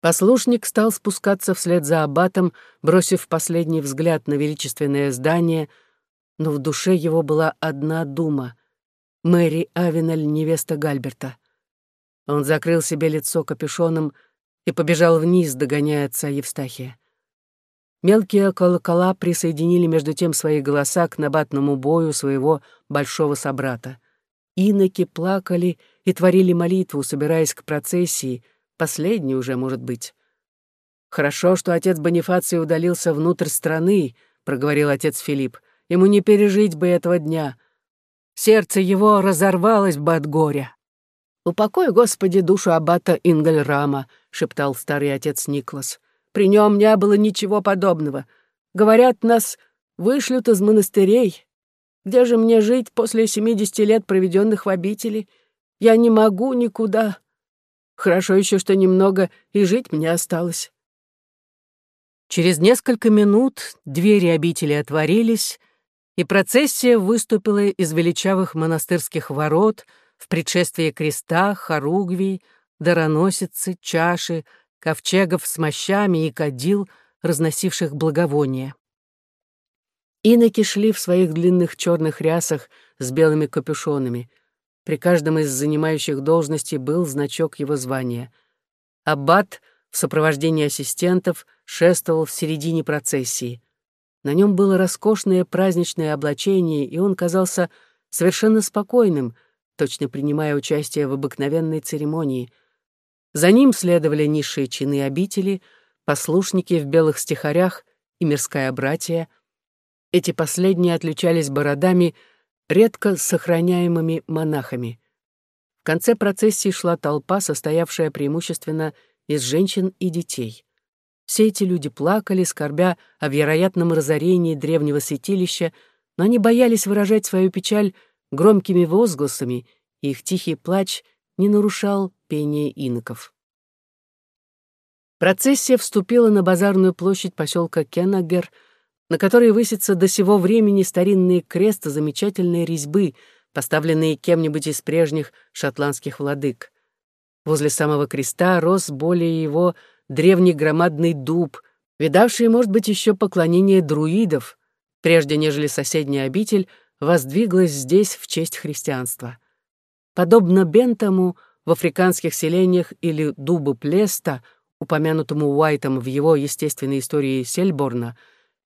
Послушник стал спускаться вслед за аббатом, бросив последний взгляд на величественное здание, но в душе его была одна дума — Мэри Авенель, невеста Гальберта. Он закрыл себе лицо капюшоном и побежал вниз, догоняя отца Евстахия. Мелкие колокола присоединили между тем свои голоса к набатному бою своего большого собрата. Иноки плакали и творили молитву, собираясь к процессии, последней уже, может быть. «Хорошо, что отец Бонифаций удалился внутрь страны», — проговорил отец Филипп. «Ему не пережить бы этого дня. Сердце его разорвалось бы от горя». «Упокой, Господи, душу аббата Ингельрама», — шептал старый отец Никлас. При нем не было ничего подобного. Говорят, нас вышлют из монастырей. Где же мне жить после семидесяти лет, проведенных в обители? Я не могу никуда. Хорошо еще, что немного и жить мне осталось. Через несколько минут двери обители отворились, и процессия выступила из величавых монастырских ворот в предшествии креста, хоругвий, дароносицы, чаши, ковчегов с мощами и кадил, разносивших благовония. Иноки шли в своих длинных черных рясах с белыми капюшонами. При каждом из занимающих должности был значок его звания. Аббат в сопровождении ассистентов шествовал в середине процессии. На нем было роскошное праздничное облачение, и он казался совершенно спокойным, точно принимая участие в обыкновенной церемонии — за ним следовали низшие чины обители, послушники в белых стихарях и мирская братья. Эти последние отличались бородами, редко сохраняемыми монахами. В конце процессии шла толпа, состоявшая преимущественно из женщин и детей. Все эти люди плакали, скорбя о вероятном разорении древнего святилища, но они боялись выражать свою печаль громкими возгласами, и их тихий плач не нарушал пение иноков. Процессия вступила на базарную площадь поселка Кеннагер, на которой высится до сего времени старинный крест замечательной резьбы, поставленные кем-нибудь из прежних шотландских владык. Возле самого креста рос более его древний громадный дуб, видавший, может быть, еще поклонение друидов, прежде нежели соседняя обитель воздвиглась здесь в честь христианства. Подобно Бентому, в африканских селениях или дубу Плеста, упомянутому Уайтом в его естественной истории Сельборна,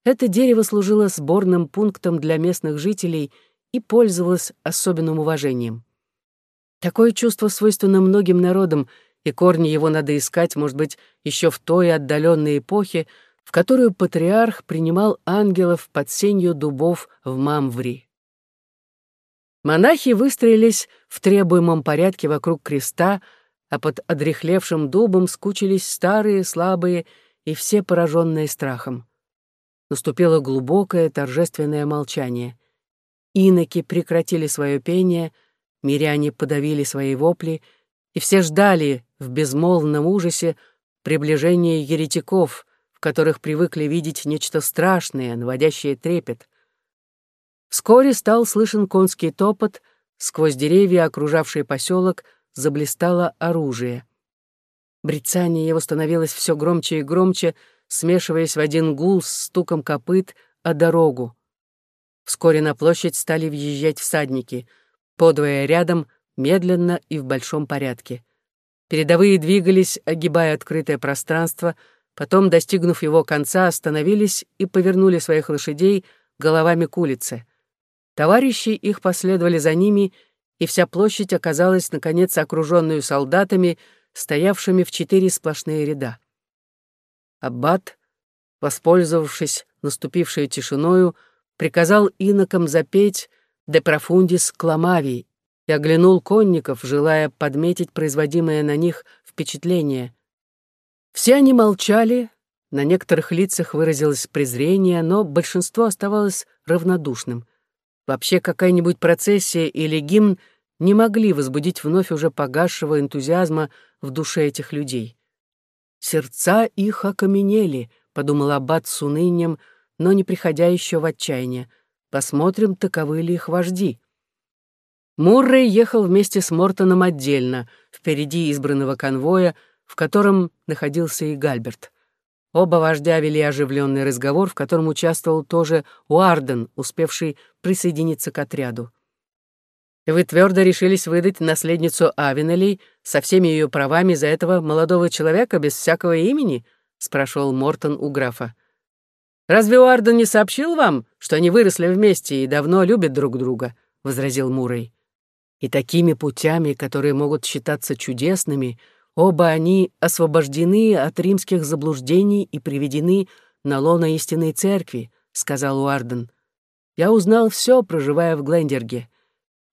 это дерево служило сборным пунктом для местных жителей и пользовалось особенным уважением. Такое чувство свойственно многим народам, и корни его надо искать, может быть, еще в той отдаленной эпохе, в которую патриарх принимал ангелов под сенью дубов в Мамври. Монахи выстроились в требуемом порядке вокруг креста, а под одрехлевшим дубом скучились старые, слабые и все пораженные страхом. Наступило глубокое торжественное молчание. Иноки прекратили свое пение, миряне подавили свои вопли, и все ждали в безмолвном ужасе приближения еретиков, в которых привыкли видеть нечто страшное, наводящее трепет. Вскоре стал слышен конский топот, сквозь деревья, окружавшие поселок, заблистало оружие. Брецание его становилось все громче и громче, смешиваясь в один гул с стуком копыт о дорогу. Вскоре на площадь стали въезжать всадники, подвое рядом, медленно и в большом порядке. Передовые двигались, огибая открытое пространство, потом, достигнув его конца, остановились и повернули своих лошадей головами к улице. Товарищи их последовали за ними, и вся площадь оказалась, наконец, окруженную солдатами, стоявшими в четыре сплошные ряда. Аббат, воспользовавшись наступившей тишиною, приказал инокам запеть «De profundis clamavi» и оглянул конников, желая подметить производимое на них впечатление. Все они молчали, на некоторых лицах выразилось презрение, но большинство оставалось равнодушным — Вообще какая-нибудь процессия или гимн не могли возбудить вновь уже погасшего энтузиазма в душе этих людей. «Сердца их окаменели», — подумал Аббат с унынием, но не приходя еще в отчаяние. «Посмотрим, таковы ли их вожди». Муррей ехал вместе с Мортоном отдельно, впереди избранного конвоя, в котором находился и Гальберт. Оба вождя вели оживленный разговор, в котором участвовал тоже Уарден, успевший присоединиться к отряду. «Вы твердо решились выдать наследницу Авенелей со всеми ее правами за этого молодого человека без всякого имени?» — спрашивал Мортон у графа. «Разве Уарден не сообщил вам, что они выросли вместе и давно любят друг друга?» — возразил Мурray. «И такими путями, которые могут считаться чудесными, — Оба они освобождены от римских заблуждений и приведены на лоно истинной церкви, сказал Уарден. Я узнал все, проживая в Глендерге.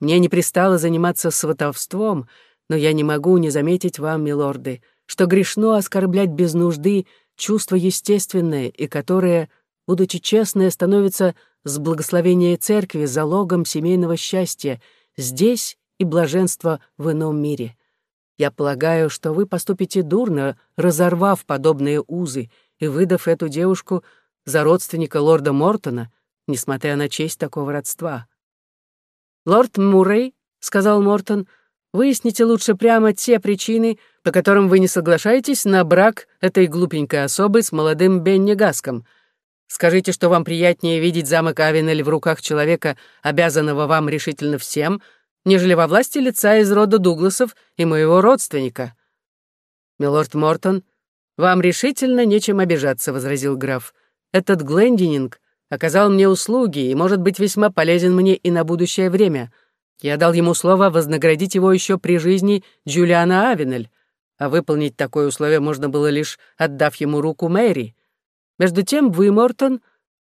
Мне не пристало заниматься сватовством, но я не могу не заметить вам, милорды, что грешно оскорблять без нужды чувство естественное и которое, будучи честное, становится с благословения церкви залогом семейного счастья здесь и блаженства в ином мире. Я полагаю, что вы поступите дурно, разорвав подобные узы и выдав эту девушку за родственника лорда Мортона, несмотря на честь такого родства. «Лорд Муррей», — сказал Мортон, — «выясните лучше прямо те причины, по которым вы не соглашаетесь на брак этой глупенькой особы с молодым Бенни Гаском. Скажите, что вам приятнее видеть замок Авенель в руках человека, обязанного вам решительно всем, — нежели во власти лица из рода Дугласов и моего родственника. Милорд Мортон, вам решительно нечем обижаться, возразил граф. Этот Глендининг оказал мне услуги и может быть весьма полезен мне и на будущее время. Я дал ему слово вознаградить его еще при жизни Джулиана Авенель, а выполнить такое условие можно было лишь отдав ему руку Мэри. Между тем вы, Мортон,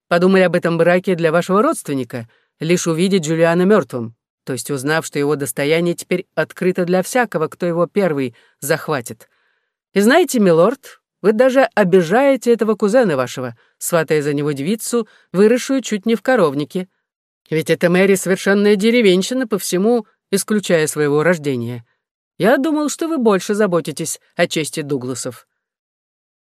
подумали об этом браке для вашего родственника, лишь увидеть Джулиана мертвым то есть узнав, что его достояние теперь открыто для всякого, кто его первый захватит. И знаете, милорд, вы даже обижаете этого кузена вашего, сватая за него девицу, выросшую чуть не в коровнике. Ведь эта Мэри совершенная деревенщина по всему, исключая своего рождения. Я думал, что вы больше заботитесь о чести Дугласов».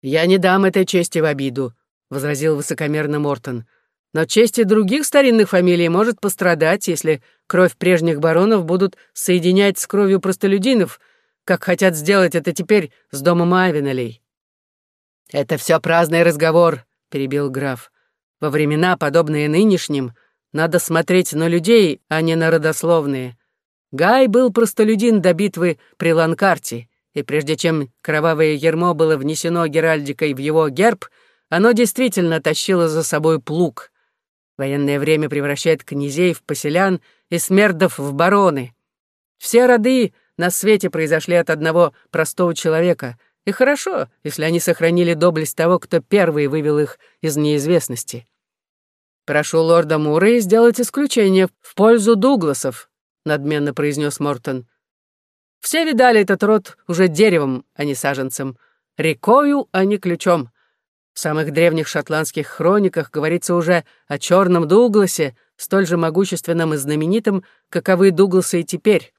«Я не дам этой чести в обиду», — возразил высокомерно Мортон. Но честь и других старинных фамилий может пострадать, если кровь прежних баронов будут соединять с кровью простолюдинов, как хотят сделать это теперь с домом Авенелей. «Это все праздный разговор», — перебил граф. «Во времена, подобные нынешним, надо смотреть на людей, а не на родословные. Гай был простолюдин до битвы при Ланкарте, и прежде чем кровавое ермо было внесено Геральдикой в его герб, оно действительно тащило за собой плуг. Военное время превращает князей в поселян и смердов в бароны. Все роды на свете произошли от одного простого человека, и хорошо, если они сохранили доблесть того, кто первый вывел их из неизвестности. «Прошу лорда Мурray сделать исключение в пользу Дугласов», — надменно произнес Мортон. «Все видали этот род уже деревом, а не саженцем, рекою, а не ключом. В самых древних шотландских хрониках говорится уже о черном Дугласе, столь же могущественном и знаменитом, каковы Дугласы и теперь.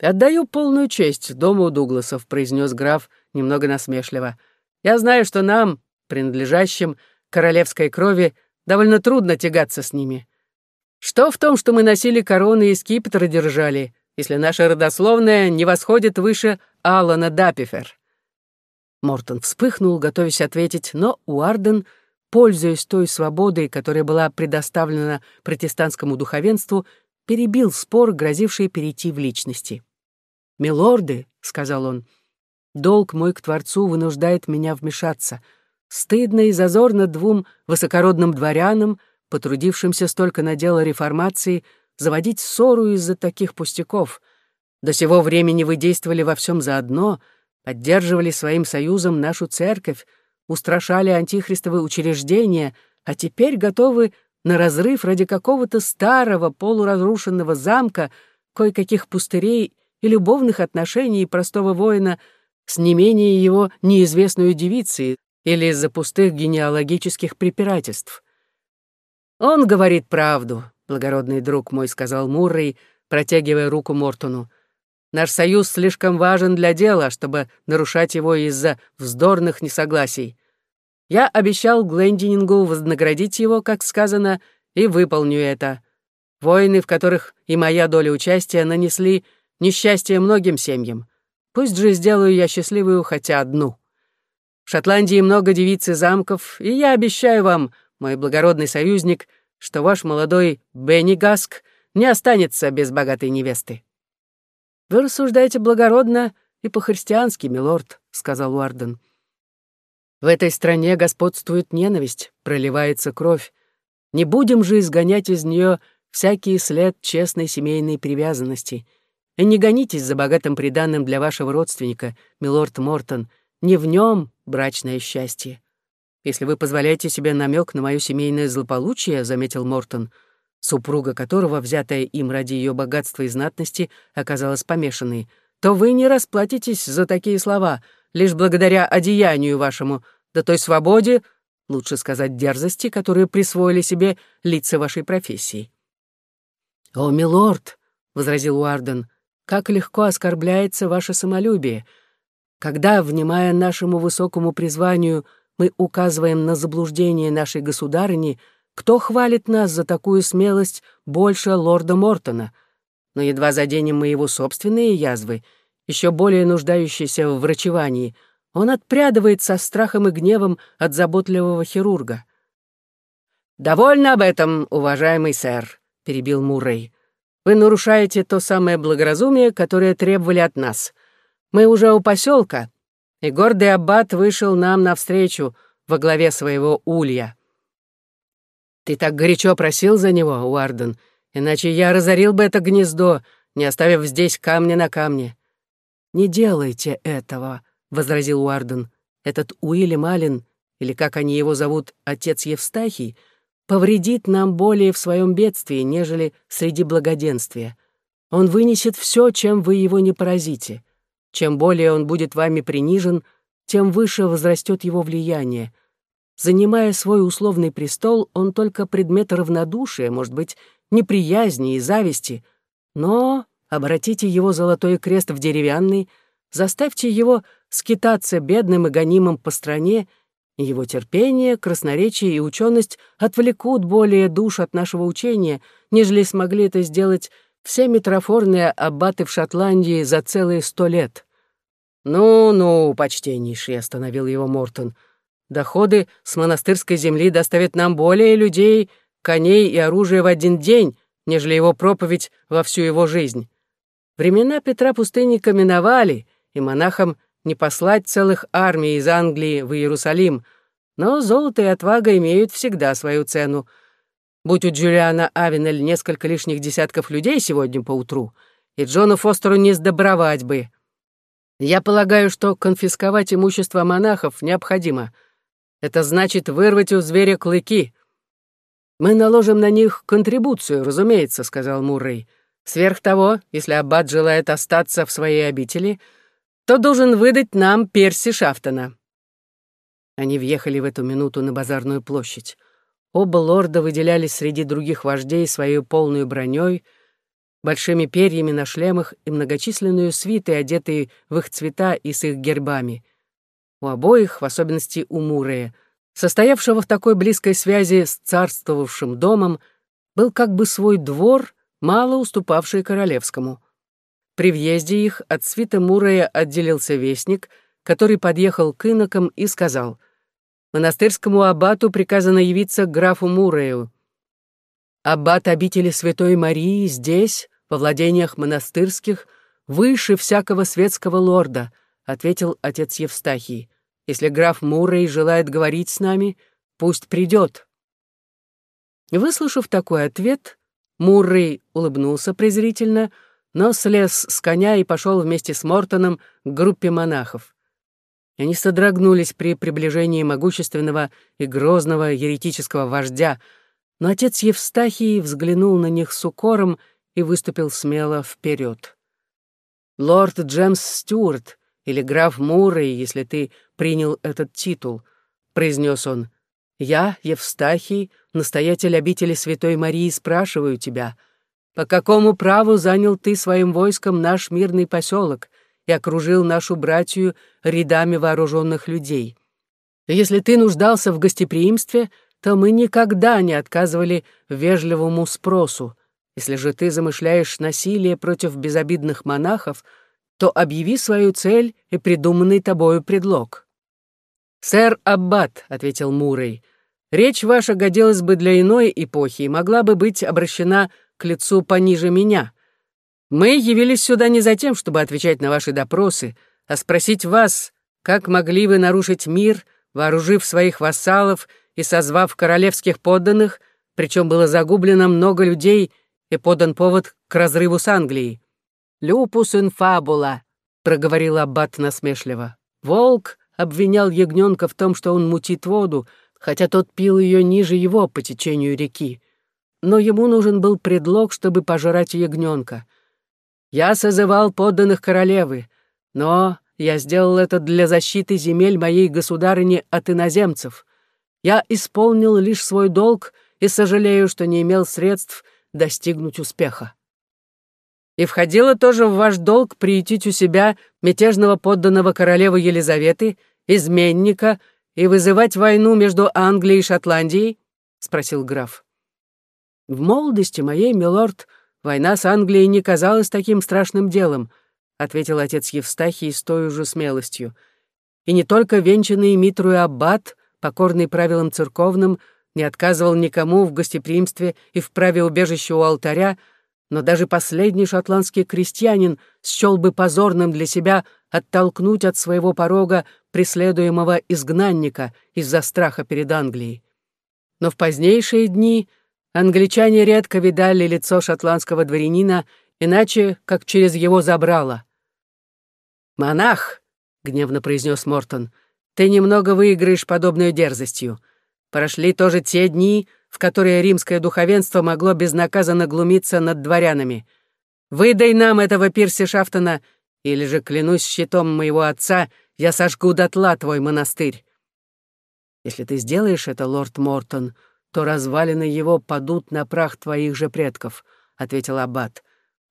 «Отдаю полную честь дому Дугласов», — произнес граф немного насмешливо. «Я знаю, что нам, принадлежащим королевской крови, довольно трудно тягаться с ними. Что в том, что мы носили короны и скипетры держали, если наша родословная не восходит выше Алана Дапифер?» Мортон вспыхнул, готовясь ответить, но Уарден, пользуясь той свободой, которая была предоставлена протестантскому духовенству, перебил спор, грозивший перейти в личности. «Милорды», — сказал он, — «долг мой к Творцу вынуждает меня вмешаться. Стыдно и зазорно двум высокородным дворянам, потрудившимся столько на дело реформации, заводить ссору из-за таких пустяков. До сего времени вы действовали во всем заодно — поддерживали своим союзом нашу церковь, устрашали антихристовые учреждения, а теперь готовы на разрыв ради какого-то старого полуразрушенного замка, кое-каких пустырей и любовных отношений простого воина с не менее его неизвестной девицей или из-за пустых генеалогических препирательств. «Он говорит правду», — благородный друг мой, — сказал Муррей, протягивая руку Мортону. Наш союз слишком важен для дела, чтобы нарушать его из-за вздорных несогласий. Я обещал Глендинингу вознаградить его, как сказано, и выполню это. Войны, в которых и моя доля участия, нанесли несчастье многим семьям. Пусть же сделаю я счастливую хотя одну. В Шотландии много девиц и замков, и я обещаю вам, мой благородный союзник, что ваш молодой Бенни Гаск не останется без богатой невесты. Вы рассуждаете благородно и по-христиански, милорд, сказал Уарден. В этой стране господствует ненависть, проливается кровь. Не будем же изгонять из нее всякий след честной семейной привязанности. Не гонитесь за богатым приданным для вашего родственника, милорд Мортон. Не в нем брачное счастье. Если вы позволяете себе намек на мое семейное злополучие, заметил Мортон, супруга которого, взятая им ради ее богатства и знатности, оказалась помешанной, то вы не расплатитесь за такие слова — лишь благодаря одеянию вашему, да той свободе, лучше сказать дерзости, которые присвоили себе лица вашей профессии. «О, милорд!» — возразил Уарден, — «как легко оскорбляется ваше самолюбие. Когда, внимая нашему высокому призванию, мы указываем на заблуждение нашей государыни, кто хвалит нас за такую смелость больше лорда Мортона? Но едва заденем мы его собственные язвы — еще более нуждающийся в врачевании, он отпрядывает со страхом и гневом от заботливого хирурга. «Довольно об этом, уважаемый сэр», — перебил Муррей. «Вы нарушаете то самое благоразумие, которое требовали от нас. Мы уже у поселка, и гордый аббат вышел нам навстречу во главе своего улья». «Ты так горячо просил за него, Уарден, иначе я разорил бы это гнездо, не оставив здесь камня на камне. «Не делайте этого», — возразил Уарден. «Этот Уильям Аллен, или как они его зовут, отец Евстахий, повредит нам более в своем бедствии, нежели среди благоденствия. Он вынесет все, чем вы его не поразите. Чем более он будет вами принижен, тем выше возрастет его влияние. Занимая свой условный престол, он только предмет равнодушия, может быть, неприязни и зависти, но обратите его золотой крест в деревянный, заставьте его скитаться бедным и гонимым по стране, его терпение, красноречие и ученость отвлекут более душ от нашего учения, нежели смогли это сделать все митрофорные аббаты в Шотландии за целые сто лет. «Ну-ну, почтеннейший», — остановил его Мортон, — «доходы с монастырской земли доставят нам более людей, коней и оружия в один день, нежели его проповедь во всю его жизнь. Времена Петра Пустынника миновали, и монахам не послать целых армий из Англии в Иерусалим, но золото и отвага имеют всегда свою цену. Будь у Джулиана Авенель несколько лишних десятков людей сегодня поутру, и Джону Фостеру не сдобровать бы. Я полагаю, что конфисковать имущество монахов необходимо. Это значит вырвать у зверя клыки. Мы наложим на них контрибуцию, разумеется, сказал Муррей. Сверх того, если аббат желает остаться в своей обители, то должен выдать нам Перси Шафтона». Они въехали в эту минуту на базарную площадь. Оба лорда выделялись среди других вождей своей полной броней, большими перьями на шлемах и многочисленную свиты, одетые в их цвета и с их гербами. У обоих, в особенности у Мурея, состоявшего в такой близкой связи с царствовавшим домом, был как бы свой двор мало уступавшие королевскому. При въезде их от свита Мурея отделился вестник, который подъехал к инокам и сказал, «Монастырскому аббату приказано явиться графу Мурею. Аббат обители Святой Марии здесь, во владениях монастырских, выше всякого светского лорда», ответил отец Евстахий. «Если граф Мурей желает говорить с нами, пусть придет». Выслушав такой ответ, Муррей улыбнулся презрительно, но слез с коня и пошел вместе с Мортоном к группе монахов. Они содрогнулись при приближении могущественного и грозного еретического вождя, но отец Евстахий взглянул на них с укором и выступил смело вперед. «Лорд Джемс Стюарт, или граф Муррей, если ты принял этот титул», — произнес он, — «я, Евстахий, — настоятель обители Святой Марии, спрашиваю тебя, по какому праву занял ты своим войском наш мирный поселок и окружил нашу братью рядами вооруженных людей? Если ты нуждался в гостеприимстве, то мы никогда не отказывали вежливому спросу. Если же ты замышляешь насилие против безобидных монахов, то объяви свою цель и придуманный тобою предлог». «Сэр Аббат», — ответил Мурray, — «речь ваша годилась бы для иной эпохи и могла бы быть обращена к лицу пониже меня. Мы явились сюда не за тем, чтобы отвечать на ваши допросы, а спросить вас, как могли вы нарушить мир, вооружив своих вассалов и созвав королевских подданных, причем было загублено много людей и подан повод к разрыву с Англией. «Люпус инфабула», — проговорил Аббат насмешливо. «Волк обвинял ягненка в том, что он мутит воду, хотя тот пил ее ниже его по течению реки. Но ему нужен был предлог, чтобы пожрать ягненка. Я созывал подданных королевы, но я сделал это для защиты земель моей государыни от иноземцев. Я исполнил лишь свой долг и сожалею, что не имел средств достигнуть успеха. И входило тоже в ваш долг приютить у себя мятежного подданного королевы Елизаветы, изменника, и вызывать войну между Англией и Шотландией? — спросил граф. В молодости моей, милорд, война с Англией не казалась таким страшным делом, — ответил отец Евстахий с той же смелостью. И не только венчанный Митру и Аббат, покорный правилам церковным, не отказывал никому в гостеприимстве и в праве убежища у алтаря, но даже последний шотландский крестьянин счел бы позорным для себя оттолкнуть от своего порога преследуемого изгнанника из-за страха перед Англией. Но в позднейшие дни англичане редко видали лицо шотландского дворянина иначе, как через его забрало. «Монах!» — гневно произнес Мортон. «Ты немного выиграешь подобной дерзостью. Прошли тоже те дни, в которые римское духовенство могло безнаказанно глумиться над дворянами. Выдай нам этого Пирси Шафтона, или же, клянусь щитом моего отца, я сожгу дотла твой монастырь. Если ты сделаешь это, лорд Мортон, то развалины его падут на прах твоих же предков, — ответил Аббат.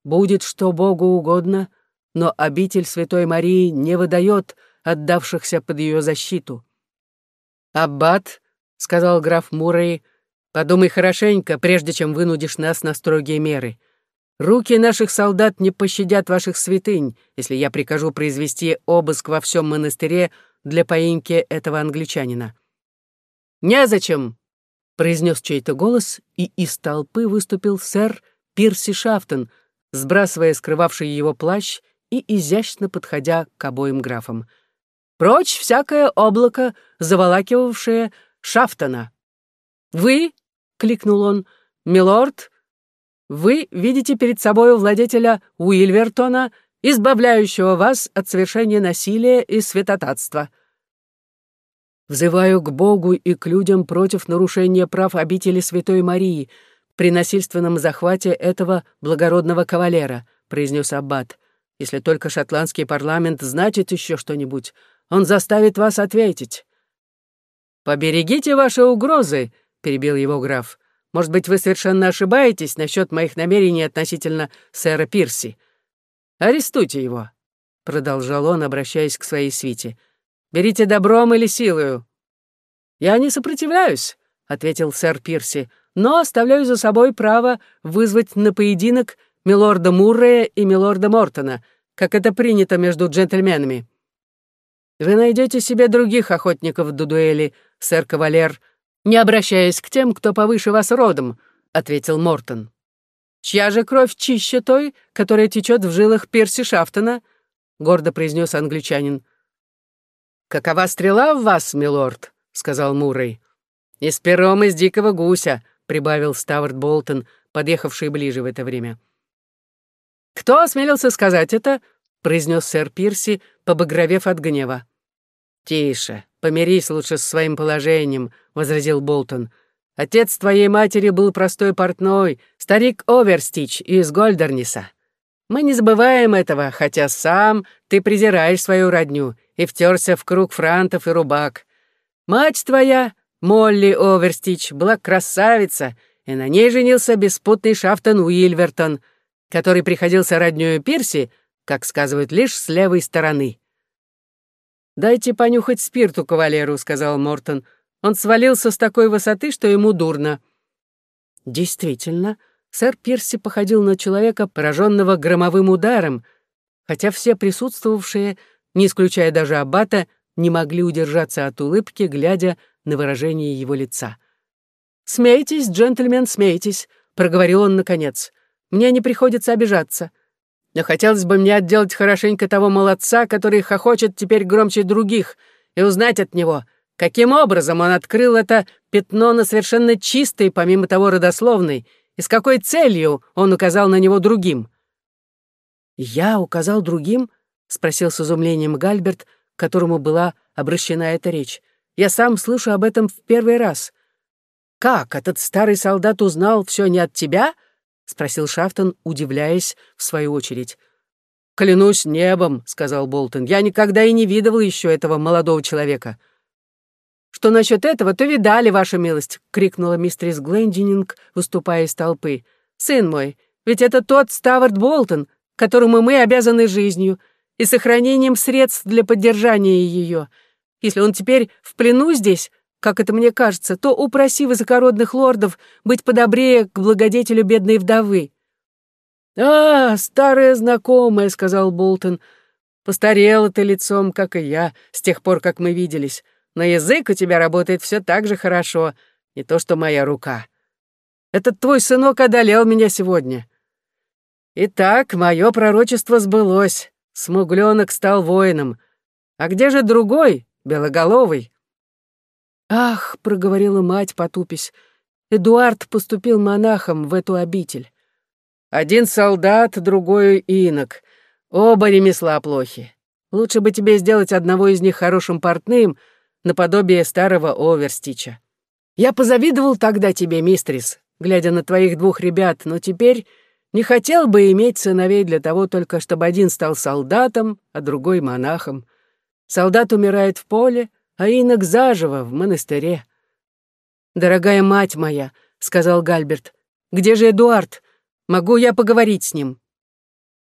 Будет что Богу угодно, но обитель Святой Марии не выдает отдавшихся под ее защиту. Аббат — сказал граф Мурray, — «подумай хорошенько, прежде чем вынудишь нас на строгие меры. Руки наших солдат не пощадят ваших святынь, если я прикажу произвести обыск во всем монастыре для поимки этого англичанина». «Незачем!» — произнес чей-то голос, и из толпы выступил сэр Пирси Шафтон, сбрасывая скрывавший его плащ и изящно подходя к обоим графам. «Прочь всякое облако, заволакивавшее Шафтона. «Вы?» — кликнул он. «Милорд, вы видите перед собой владетеля Уильвертона, избавляющего вас от совершения насилия и святотатства». «Взываю к Богу и к людям против нарушения прав обители Святой Марии при насильственном захвате этого благородного кавалера», — произнес Аббат. «Если только шотландский парламент значит еще что-нибудь, он заставит вас ответить. «Поберегите ваши угрозы», — перебил его граф. «Может быть, вы совершенно ошибаетесь насчет моих намерений относительно сэра Пирси. Арестуйте его», — продолжал он, обращаясь к своей свите. «Берите добром или силою». «Я не сопротивляюсь», — ответил сэр Пирси, «но оставляю за собой право вызвать на поединок милорда Муррея и милорда Мортона, как это принято между джентльменами». Вы найдете себе других охотников до дуэли, сэр Кавалер, не обращаясь к тем, кто повыше вас родом», — ответил Мортон. «Чья же кровь чище той, которая течет в жилах Перси Шафтона?» — гордо произнес англичанин. «Какова стрела в вас, милорд?» — сказал Мурray. «И с пером из дикого гуся», — прибавил Ставард Болтон, подъехавший ближе в это время. «Кто осмелился сказать это?» — произнес сэр Пирси, побагровев от гнева. «Тише, помирись лучше с своим положением», — возразил Болтон. «Отец твоей матери был простой портной, старик Оверстич из Гольдерниса. Мы не забываем этого, хотя сам ты презираешь свою родню и втерся в круг франтов и рубак. Мать твоя, Молли Оверстич, была красавица, и на ней женился беспутный Шафтон Уильвертон, который приходился роднёю Пирси, как сказывают, лишь с левой стороны. «Дайте понюхать спирту кавалеру», — сказал Мортон. «Он свалился с такой высоты, что ему дурно». Действительно, сэр Пирси походил на человека, пораженного громовым ударом, хотя все присутствовавшие, не исключая даже Аббата, не могли удержаться от улыбки, глядя на выражение его лица. «Смейтесь, джентльмен, смейтесь», — проговорил он наконец. «Мне не приходится обижаться. Но хотелось бы мне отделать хорошенько того молодца, который хохочет теперь громче других, и узнать от него, каким образом он открыл это пятно на совершенно чистой, помимо того родословной, и с какой целью он указал на него другим». «Я указал другим?» — спросил с изумлением Гальберт, к которому была обращена эта речь. «Я сам слышу об этом в первый раз». «Как, этот старый солдат узнал все не от тебя?» — спросил Шафтон, удивляясь в свою очередь. «Клянусь небом», — сказал Болтон, — «я никогда и не видывал еще этого молодого человека». «Что насчет этого, то видали, ваша милость», — крикнула мистерис Глендининг, выступая из толпы. «Сын мой, ведь это тот Ставард Болтон, которому мы обязаны жизнью и сохранением средств для поддержания ее. Если он теперь в плену здесь, как это мне кажется, то упроси высокородных лордов быть подобрее к благодетелю бедной вдовы». «А, старая знакомая», — сказал Болтон. «Постарела ты лицом, как и я, с тех пор, как мы виделись. Но язык у тебя работает все так же хорошо, не то что моя рука. Этот твой сынок одолел меня сегодня. Итак, мое пророчество сбылось. Смугленок стал воином. А где же другой, белоголовый?» «Ах», — проговорила мать, потупись, — «Эдуард поступил монахом в эту обитель». «Один солдат, другой инок. Оба ремесла плохи. Лучше бы тебе сделать одного из них хорошим портным, наподобие старого Оверстича. Я позавидовал тогда тебе, мистрис, глядя на твоих двух ребят, но теперь не хотел бы иметь сыновей для того только, чтобы один стал солдатом, а другой — монахом. Солдат умирает в поле, а инок заживо в монастыре. «Дорогая мать моя», — сказал Гальберт, — «где же Эдуард? Могу я поговорить с ним?»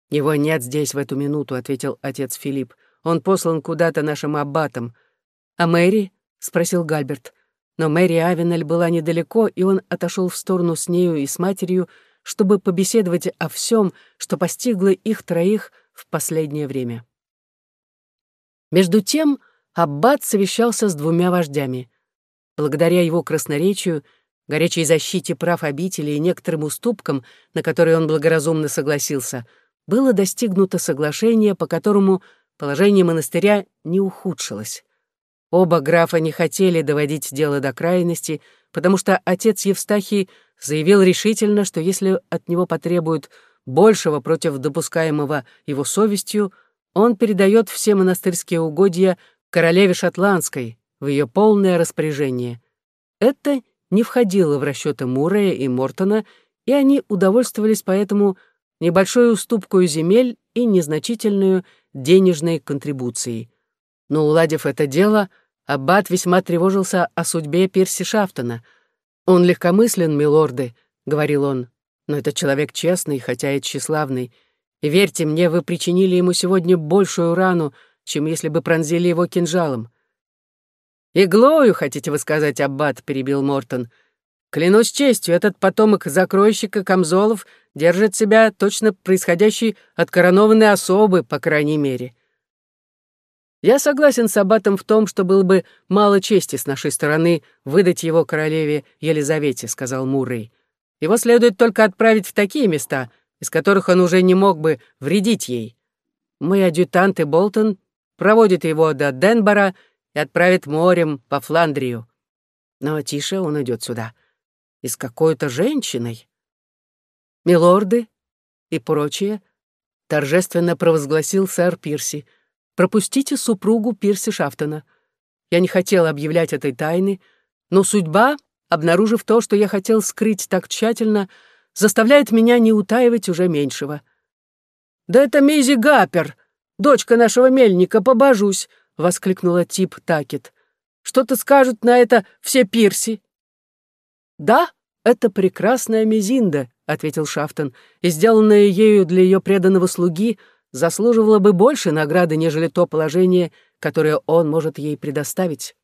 «Его нет здесь в эту минуту», — ответил отец Филипп. «Он послан куда-то нашим аббатом». «А Мэри?» — спросил Гальберт. Но Мэри Авенель была недалеко, и он отошел в сторону с нею и с матерью, чтобы побеседовать о всем, что постигло их троих в последнее время. Между тем Аббат совещался с двумя вождями. Благодаря его красноречию, горячей защите прав обители и некоторым уступкам, на которые он благоразумно согласился, было достигнуто соглашение, по которому положение монастыря не ухудшилось. Оба графа не хотели доводить дело до крайности, потому что отец Евстахий заявил решительно, что если от него потребуют большего против допускаемого его совестью, он передает все монастырские угодья королеве Шотландской, в ее полное распоряжение. Это не входило в расчеты Мурея и Мортона, и они удовольствовались поэтому небольшой уступкой земель и незначительную денежной контрибуцией. Но, уладив это дело, Аббат весьма тревожился о судьбе Пирси Шафтона. «Он легкомыслен, милорды», — говорил он, — «но это человек честный, хотя и тщеславный. И верьте мне, вы причинили ему сегодня большую рану, чем если бы пронзили его кинжалом. «Иглою, хотите вы сказать, Аббат?» — перебил Мортон. «Клянусь честью, этот потомок закройщика Камзолов держит себя точно происходящей от коронованной особы, по крайней мере. Я согласен с Аббатом в том, что было бы мало чести с нашей стороны выдать его королеве Елизавете», — сказал Муррей. «Его следует только отправить в такие места, из которых он уже не мог бы вредить ей. Мой адъютант и Болтон проводит его до Денбора и отправит морем по Фландрию. Но тише он идет сюда. И с какой-то женщиной. Милорды и прочее торжественно провозгласил сэр Пирси. Пропустите супругу Пирси Шафтона. Я не хотел объявлять этой тайны, но судьба, обнаружив то, что я хотел скрыть так тщательно, заставляет меня не утаивать уже меньшего. «Да это Мейзи Гаппер!» «Дочка нашего мельника, побожусь!» — воскликнула Тип Такет. «Что-то скажут на это все пирси?» «Да, это прекрасная Мизинда», — ответил Шафтон, «и сделанная ею для ее преданного слуги заслуживала бы больше награды, нежели то положение, которое он может ей предоставить».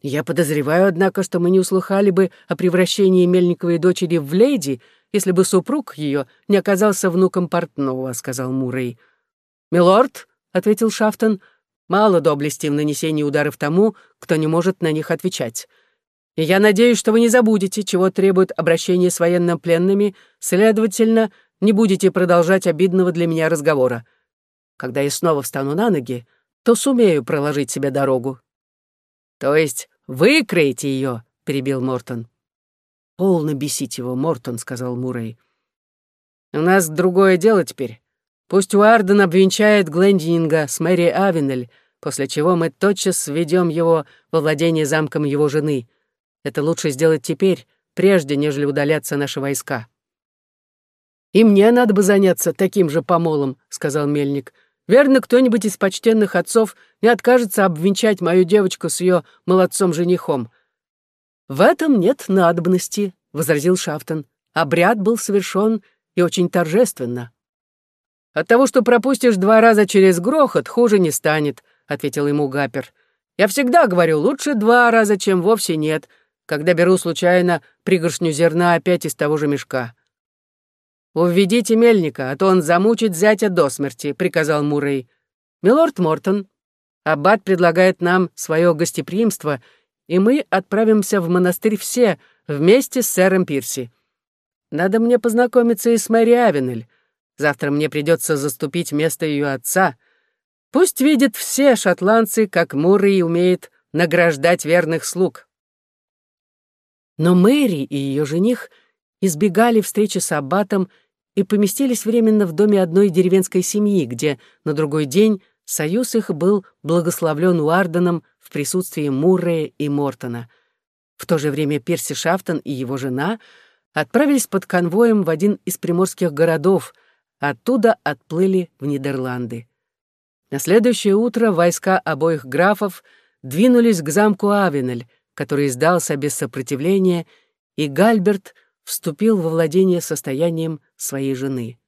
«Я подозреваю, однако, что мы не услыхали бы о превращении Мельниковой дочери в леди, если бы супруг ее не оказался внуком портного», — сказал Мурray. «Милорд», — ответил Шафтон, — «мало доблести в нанесении ударов тому, кто не может на них отвечать. И я надеюсь, что вы не забудете, чего требует обращение с военнопленными, следовательно, не будете продолжать обидного для меня разговора. Когда я снова встану на ноги, то сумею проложить себе дорогу». «То есть выкроете ее?» — перебил Мортон. «Полно бесить его, Мортон», — сказал Мурray. «У нас другое дело теперь. Пусть Уарден обвенчает Глендининга с Мэри Авенель, после чего мы тотчас сведем его во владение замком его жены. Это лучше сделать теперь, прежде, нежели удаляться наши войска». «И мне надо бы заняться таким же помолом», — сказал Мельник. «Верно, кто-нибудь из почтенных отцов не откажется обвенчать мою девочку с ее молодцом-женихом. «В этом нет надобности», — возразил Шафтон. «Обряд был совершен и очень торжественно». «От того, что пропустишь два раза через грохот, хуже не станет», — ответил ему Гапер. «Я всегда говорю, лучше два раза, чем вовсе нет, когда беру случайно пригоршню зерна опять из того же мешка». «Уведите мельника, а то он замучит зятя до смерти», — приказал Мурray. «Милорд Мортон, аббат предлагает нам свое гостеприимство — и мы отправимся в монастырь все вместе с сэром Пирси. Надо мне познакомиться и с Мэри Авенель. Завтра мне придется заступить место ее отца. Пусть видят все шотландцы, как Мурray умеет награждать верных слуг. Но Мэри и ее жених избегали встречи с аббатом и поместились временно в доме одной деревенской семьи, где на другой день союз их был благословлен Уарденом в присутствии Муррея и Мортона. В то же время Перси Шафтон и его жена отправились под конвоем в один из приморских городов, оттуда отплыли в Нидерланды. На следующее утро войска обоих графов двинулись к замку Авенель, который сдался без сопротивления, и Гальберт вступил во владение состоянием своей жены.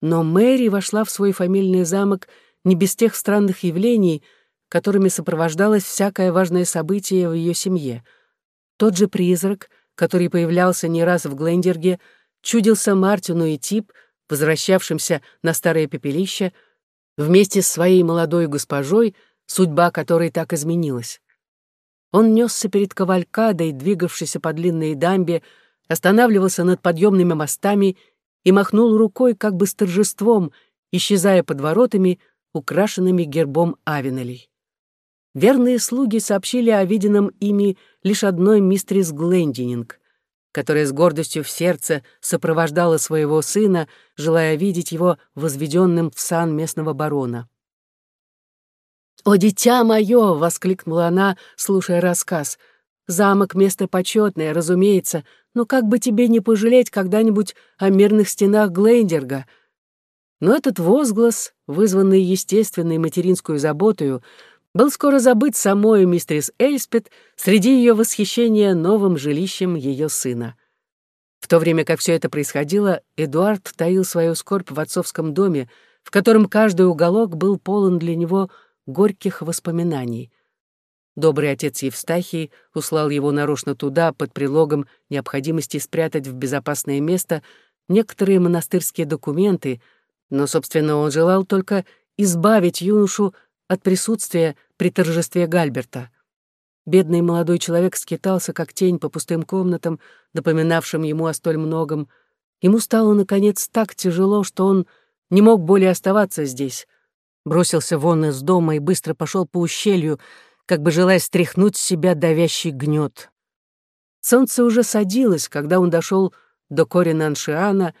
Но Мэри вошла в свой фамильный замок не без тех странных явлений, которыми сопровождалось всякое важное событие в ее семье. Тот же призрак, который появлялся не раз в Глендерге, чудился Мартину и Тип, возвращавшимся на старое пепелище, вместе с своей молодой госпожой, судьба которой так изменилась. Он несся перед кавалькадой, двигавшейся по длинной дамбе, останавливался над подъемными мостами и махнул рукой как бы с торжеством, исчезая под воротами, украшенными гербом Авенелей. Верные слуги сообщили о виденном ими лишь одной мистерис Глендининг, которая с гордостью в сердце сопровождала своего сына, желая видеть его возведенным в сан местного барона. «О, дитя мое!» — воскликнула она, слушая рассказ. «Замок — место почетное, разумеется, но как бы тебе не пожалеть когда-нибудь о мирных стенах Глендерга?» Но этот возглас, вызванный естественной материнскую заботою, был скоро забыт самой мистерис Эльспет среди ее восхищения новым жилищем ее сына. В то время как все это происходило, Эдуард таил свою скорбь в отцовском доме, в котором каждый уголок был полон для него горьких воспоминаний. Добрый отец Евстахий услал его нарочно туда под прилогом необходимости спрятать в безопасное место некоторые монастырские документы, но, собственно, он желал только избавить юношу от присутствия при торжестве Гальберта. Бедный молодой человек скитался, как тень по пустым комнатам, напоминавшим ему о столь многом. Ему стало, наконец, так тяжело, что он не мог более оставаться здесь. Бросился вон из дома и быстро пошел по ущелью, как бы желая стряхнуть с себя давящий гнет. Солнце уже садилось, когда он дошел до Корина Аншиана,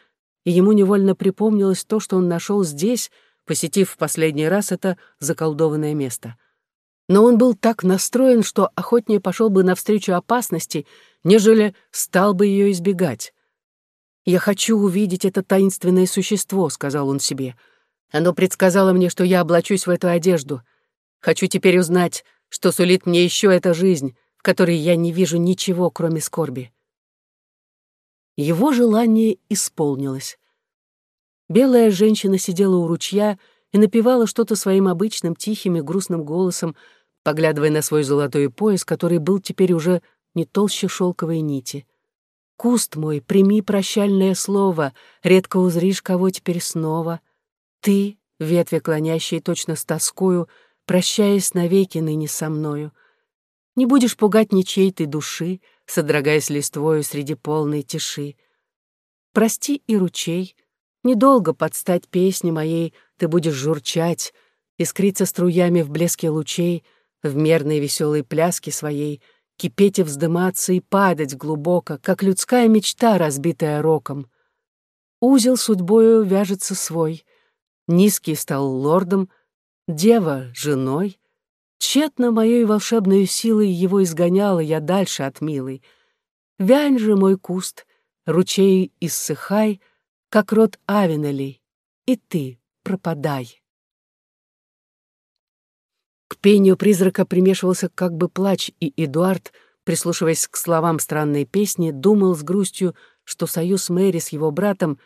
и ему невольно припомнилось то, что он нашел здесь, посетив в последний раз это заколдованное место. Но он был так настроен, что охотнее пошел бы навстречу опасности, нежели стал бы ее избегать. «Я хочу увидеть это таинственное существо», — сказал он себе. «Оно предсказало мне, что я облачусь в эту одежду. Хочу теперь узнать, что сулит мне еще эта жизнь, в которой я не вижу ничего, кроме скорби». Его желание исполнилось. Белая женщина сидела у ручья и напевала что-то своим обычным тихим и грустным голосом, поглядывая на свой золотой пояс, который был теперь уже не толще шелковой нити. Куст мой, прими прощальное слово, редко узришь кого теперь снова. Ты, ветви клонящие точно с тоскою, прощаясь навеки ныне со мною. Не будешь пугать ничьей ты души, содрогаясь листвою среди полной тиши. Прости и ручей, недолго подстать песне моей ты будешь журчать, искриться струями в блеске лучей, в мерной веселой пляске своей, кипеть и вздыматься и падать глубоко, как людская мечта, разбитая роком. Узел судьбою вяжется свой, низкий стал лордом, дева — женой. Тщетно моей волшебной силой его изгоняла я дальше от милой. Вянь же мой куст, ручей иссыхай, как род Авенелей, и ты пропадай. К пению призрака примешивался как бы плач, и Эдуард, прислушиваясь к словам странной песни, думал с грустью, что союз Мэри с его братом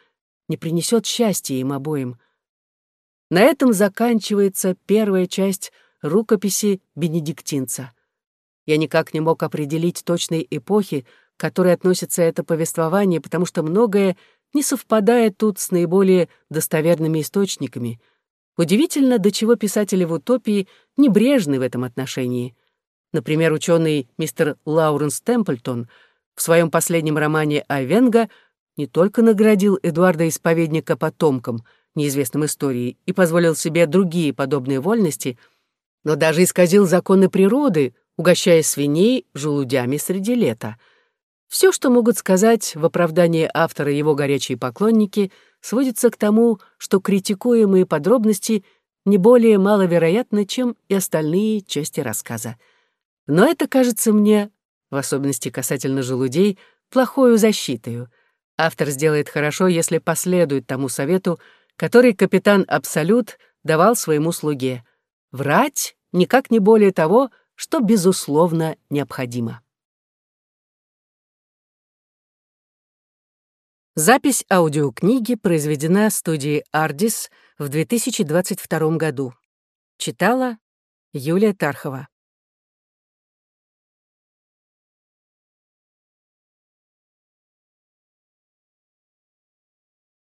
не принесет счастья им обоим. На этом заканчивается первая часть рукописи бенедиктинца. Я никак не мог определить точной эпохи, к которой относится это повествование, потому что многое не совпадает тут с наиболее достоверными источниками — Удивительно, до чего писатели в утопии небрежны в этом отношении. Например, ученый мистер Лауренс Темплтон в своем последнем романе «Айвенга» не только наградил Эдуарда Исповедника потомкам, неизвестным истории, и позволил себе другие подобные вольности, но даже исказил законы природы, угощая свиней желудями среди лета. Все, что могут сказать в оправдании автора его горячие поклонники — сводится к тому, что критикуемые подробности не более маловероятны, чем и остальные части рассказа. Но это кажется мне, в особенности касательно желудей, плохою защитою. Автор сделает хорошо, если последует тому совету, который капитан Абсолют давал своему слуге. Врать никак не более того, что, безусловно, необходимо. Запись аудиокниги произведена студией «Ардис» в 2022 году. Читала Юлия Тархова.